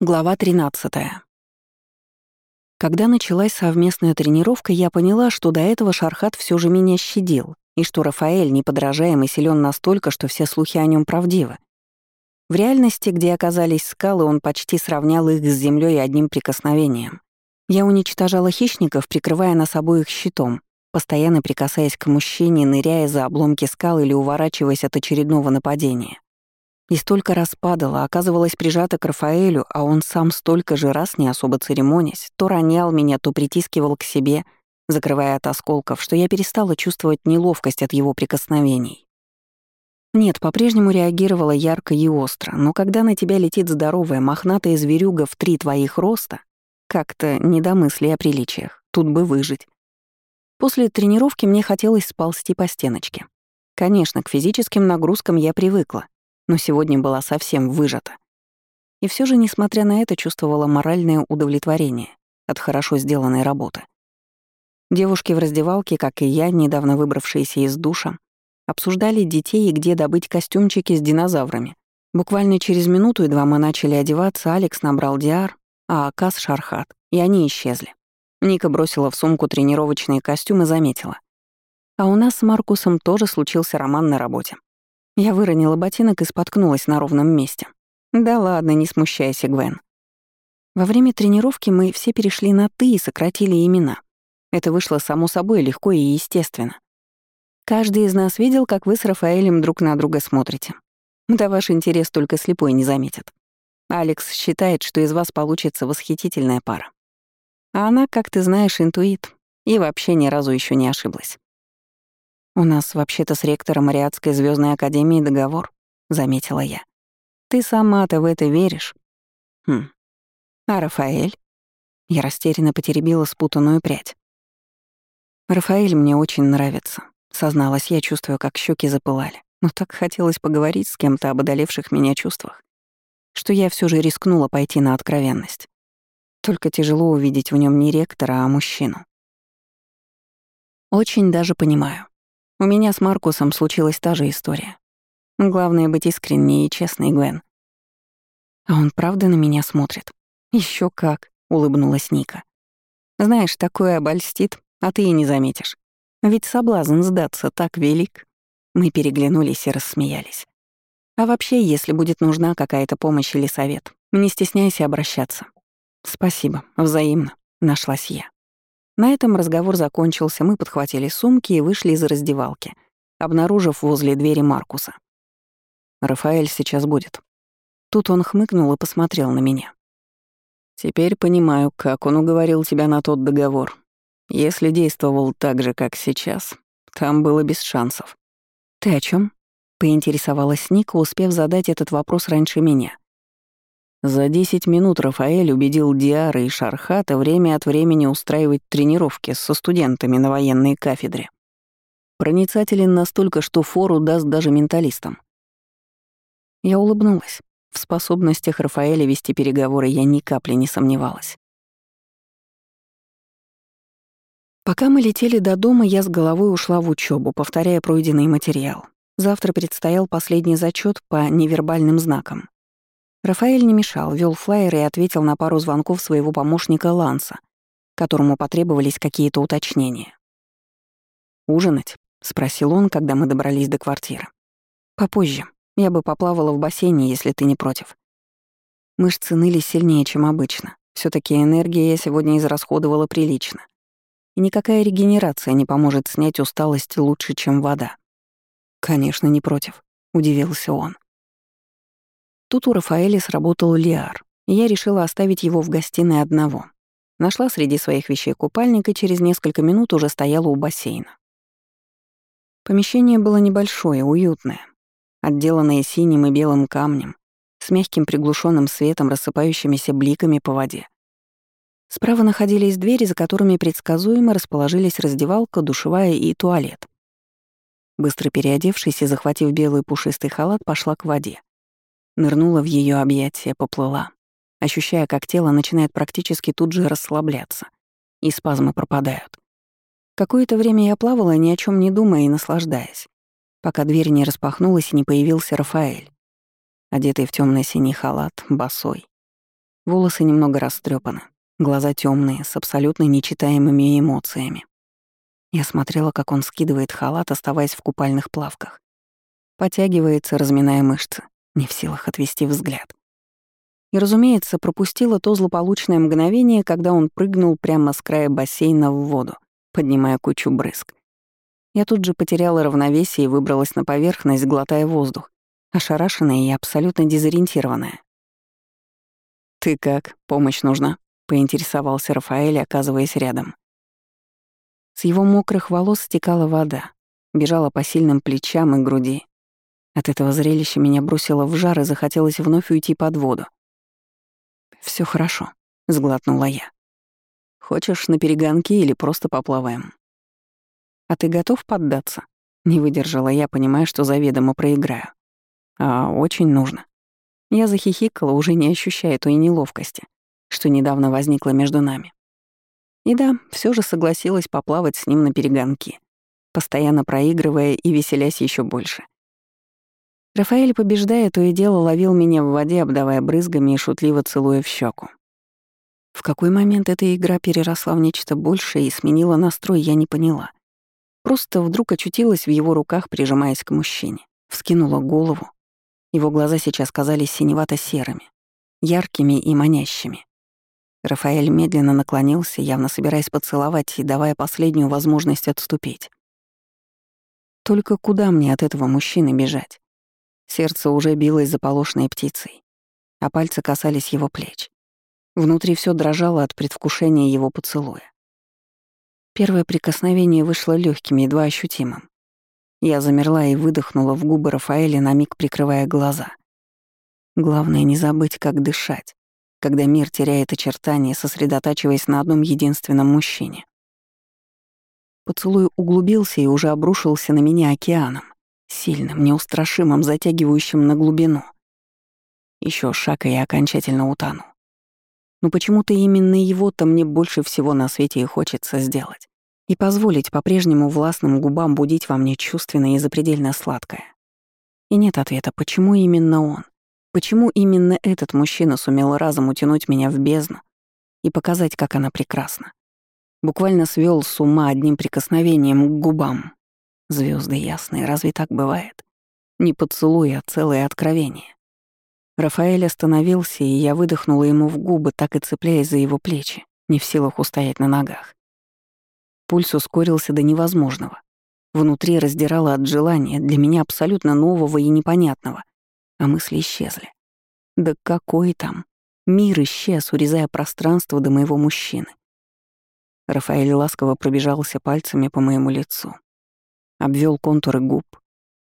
Глава 13. Когда началась совместная тренировка, я поняла, что до этого Шархат все же меня щадил, и что Рафаэль неподражаемый силен настолько, что все слухи о нем правдивы. В реальности, где оказались скалы, он почти сравнял их с землей одним прикосновением. Я уничтожала хищников, прикрывая нас обоих щитом, постоянно прикасаясь к мужчине, ныряя за обломки скал или уворачиваясь от очередного нападения. И столько раз падала, оказывалась прижата к Рафаэлю, а он сам столько же раз, не особо церемонясь, то ронял меня, то притискивал к себе, закрывая от осколков, что я перестала чувствовать неловкость от его прикосновений. Нет, по-прежнему реагировала ярко и остро, но когда на тебя летит здоровая, мохнатая зверюга в три твоих роста, как-то не до мысли о приличиях, тут бы выжить. После тренировки мне хотелось сползти по стеночке. Конечно, к физическим нагрузкам я привыкла, но сегодня была совсем выжата. И все же, несмотря на это, чувствовала моральное удовлетворение от хорошо сделанной работы. Девушки в раздевалке, как и я, недавно выбравшиеся из душа, обсуждали детей и где добыть костюмчики с динозаврами. Буквально через минуту едва мы начали одеваться, Алекс набрал Диар, а Акас — Шархат, и они исчезли. Ника бросила в сумку тренировочный костюм и заметила. А у нас с Маркусом тоже случился роман на работе. Я выронила ботинок и споткнулась на ровном месте. Да ладно, не смущайся, Гвен. Во время тренировки мы все перешли на «ты» и сократили имена. Это вышло само собой легко и естественно. Каждый из нас видел, как вы с Рафаэлем друг на друга смотрите. Да ваш интерес только слепой не заметит. Алекс считает, что из вас получится восхитительная пара. А она, как ты знаешь, интуит, и вообще ни разу еще не ошиблась. «У нас вообще-то с ректором Ариадской звездной академии договор», — заметила я. «Ты сама-то в это веришь?» «Хм. А Рафаэль?» Я растерянно потеребила спутанную прядь. «Рафаэль мне очень нравится», — созналась я, чувствуя, как щеки запылали. Но так хотелось поговорить с кем-то об одолевших меня чувствах, что я все же рискнула пойти на откровенность. Только тяжело увидеть в нем не ректора, а мужчину. Очень даже понимаю. У меня с Маркусом случилась та же история. Главное — быть искренней и честной, Гвен. А он правда на меня смотрит? Еще как, — улыбнулась Ника. Знаешь, такое обольстит, а ты и не заметишь. Ведь соблазн сдаться так велик. Мы переглянулись и рассмеялись. А вообще, если будет нужна какая-то помощь или совет, не стесняйся обращаться. Спасибо, взаимно, нашлась я. На этом разговор закончился, мы подхватили сумки и вышли из раздевалки, обнаружив возле двери Маркуса. «Рафаэль сейчас будет». Тут он хмыкнул и посмотрел на меня. «Теперь понимаю, как он уговорил тебя на тот договор. Если действовал так же, как сейчас, там было без шансов». «Ты о чем? поинтересовалась Ника, успев задать этот вопрос раньше меня. За 10 минут Рафаэль убедил Диара и Шархата время от времени устраивать тренировки со студентами на военной кафедре. Проницателен настолько, что фору даст даже менталистам. Я улыбнулась. В способностях Рафаэля вести переговоры я ни капли не сомневалась. Пока мы летели до дома, я с головой ушла в учебу, повторяя пройденный материал. Завтра предстоял последний зачет по невербальным знакам. Рафаэль не мешал, вел флайер и ответил на пару звонков своего помощника Ланса, которому потребовались какие-то уточнения. «Ужинать?» — спросил он, когда мы добрались до квартиры. «Попозже. Я бы поплавала в бассейне, если ты не против». Мышцы ныли сильнее, чем обычно. все таки энергия я сегодня израсходовала прилично. И никакая регенерация не поможет снять усталость лучше, чем вода. «Конечно, не против», — удивился он. Тут у Рафаэля сработал Лиар, и я решила оставить его в гостиной одного. Нашла среди своих вещей купальник и через несколько минут уже стояла у бассейна. Помещение было небольшое, уютное, отделанное синим и белым камнем, с мягким приглушенным светом, рассыпающимися бликами по воде. Справа находились двери, за которыми предсказуемо расположились раздевалка, душевая и туалет. Быстро переодевшись и захватив белый пушистый халат, пошла к воде. Нырнула в ее объятия, поплыла, ощущая, как тело начинает практически тут же расслабляться, и спазмы пропадают. Какое-то время я плавала, ни о чем не думая и наслаждаясь, пока дверь не распахнулась и не появился Рафаэль, одетый в темно синий халат, босой. Волосы немного растрепаны, глаза темные, с абсолютно нечитаемыми эмоциями. Я смотрела, как он скидывает халат, оставаясь в купальных плавках. Потягивается, разминая мышцы, не в силах отвести взгляд. И, разумеется, пропустила то злополучное мгновение, когда он прыгнул прямо с края бассейна в воду, поднимая кучу брызг. Я тут же потеряла равновесие и выбралась на поверхность, глотая воздух, ошарашенная и абсолютно дезориентированная. «Ты как? Помощь нужна?» — поинтересовался Рафаэль, оказываясь рядом. С его мокрых волос стекала вода, бежала по сильным плечам и груди. От этого зрелища меня бросило в жар и захотелось вновь уйти под воду. Все хорошо», — сглотнула я. «Хочешь на перегонки или просто поплаваем?» «А ты готов поддаться?» Не выдержала я, понимая, что заведомо проиграю. «А очень нужно». Я захихикала, уже не ощущая той неловкости, что недавно возникла между нами. И да, все же согласилась поплавать с ним на перегонки, постоянно проигрывая и веселясь еще больше. Рафаэль, побеждая, то и дело ловил меня в воде, обдавая брызгами и шутливо целуя в щеку. В какой момент эта игра переросла в нечто большее и сменила настрой, я не поняла. Просто вдруг очутилась в его руках, прижимаясь к мужчине. Вскинула голову, его глаза сейчас казались синевато-серыми, яркими и манящими. Рафаэль медленно наклонился, явно собираясь поцеловать и давая последнюю возможность отступить. Только куда мне от этого мужчины бежать? Сердце уже билось заполошной птицей, а пальцы касались его плеч. Внутри все дрожало от предвкушения его поцелуя. Первое прикосновение вышло легким, едва ощутимым. Я замерла и выдохнула в губы Рафаэля, на миг прикрывая глаза. Главное не забыть, как дышать, когда мир теряет очертания, сосредотачиваясь на одном единственном мужчине. Поцелуй углубился и уже обрушился на меня океаном, сильным, неустрашимым, затягивающим на глубину. Еще шаг, и я окончательно утону. Но почему-то именно его-то мне больше всего на свете и хочется сделать и позволить по-прежнему властным губам будить во мне чувственное и запредельно сладкое. И нет ответа, почему именно он? Почему именно этот мужчина сумел разом утянуть меня в бездну и показать, как она прекрасна? Буквально свел с ума одним прикосновением к губам. Звезды ясные, разве так бывает? Не поцелуй, а целое откровение. Рафаэль остановился, и я выдохнула ему в губы, так и цепляясь за его плечи, не в силах устоять на ногах. Пульс ускорился до невозможного. Внутри раздирало от желания, для меня абсолютно нового и непонятного. А мысли исчезли. Да какой там? Мир исчез, урезая пространство до моего мужчины. Рафаэль ласково пробежался пальцами по моему лицу. Обвел контуры губ.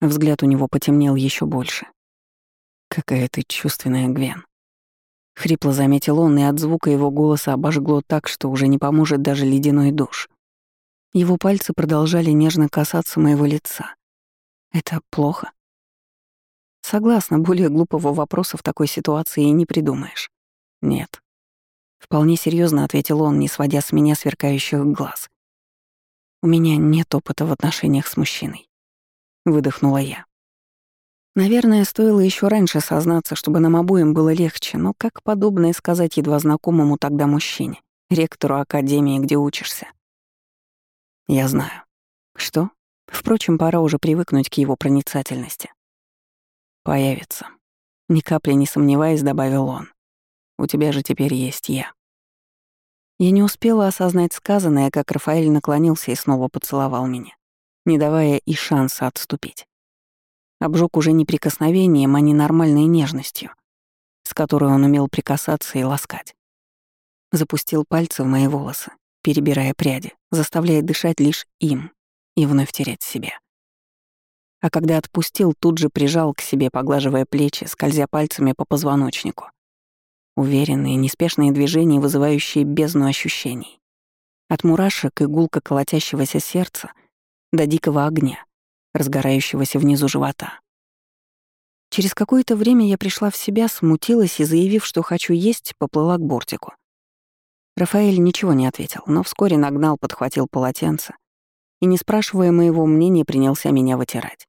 Взгляд у него потемнел еще больше. «Какая ты чувственная, Гвен!» Хрипло заметил он, и от звука его голоса обожгло так, что уже не поможет даже ледяной душ. Его пальцы продолжали нежно касаться моего лица. Это плохо? Согласна, более глупого вопроса в такой ситуации и не придумаешь. Нет. Вполне серьезно ответил он, не сводя с меня сверкающих глаз. У меня нет опыта в отношениях с мужчиной. Выдохнула я. Наверное, стоило еще раньше сознаться, чтобы нам обоим было легче, но как подобное сказать едва знакомому тогда мужчине, ректору академии, где учишься? Я знаю. Что? Впрочем, пора уже привыкнуть к его проницательности. Появится. Ни капли не сомневаясь, добавил он. У тебя же теперь есть я. Я не успела осознать сказанное, как Рафаэль наклонился и снова поцеловал меня, не давая и шанса отступить. Обжег уже не прикосновением, а ненормальной нежностью, с которой он умел прикасаться и ласкать. Запустил пальцы в мои волосы, перебирая пряди, заставляя дышать лишь им и вновь терять себя. А когда отпустил, тут же прижал к себе, поглаживая плечи, скользя пальцами по позвоночнику. Уверенные, неспешные движения, вызывающие бездну ощущений. От мурашек и гулка колотящегося сердца до дикого огня, разгорающегося внизу живота. Через какое-то время я пришла в себя, смутилась и, заявив, что хочу есть, поплыла к бортику. Рафаэль ничего не ответил, но вскоре нагнал, подхватил полотенце и, не спрашивая моего мнения, принялся меня вытирать.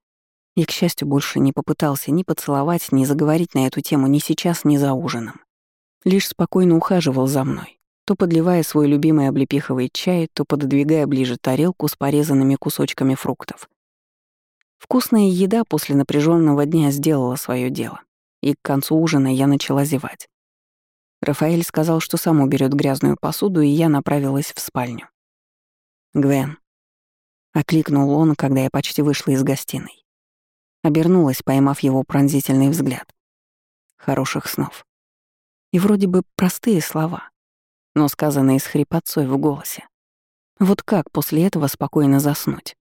И, к счастью, больше не попытался ни поцеловать, ни заговорить на эту тему ни сейчас, ни за ужином. Лишь спокойно ухаживал за мной, то подливая свой любимый облепиховый чай, то пододвигая ближе тарелку с порезанными кусочками фруктов. Вкусная еда после напряженного дня сделала свое дело, и к концу ужина я начала зевать. Рафаэль сказал, что сам уберет грязную посуду, и я направилась в спальню. «Гвен», — окликнул он, когда я почти вышла из гостиной. Обернулась, поймав его пронзительный взгляд. Хороших снов. И вроде бы простые слова, но сказанные с хрипотцой в голосе. Вот как после этого спокойно заснуть?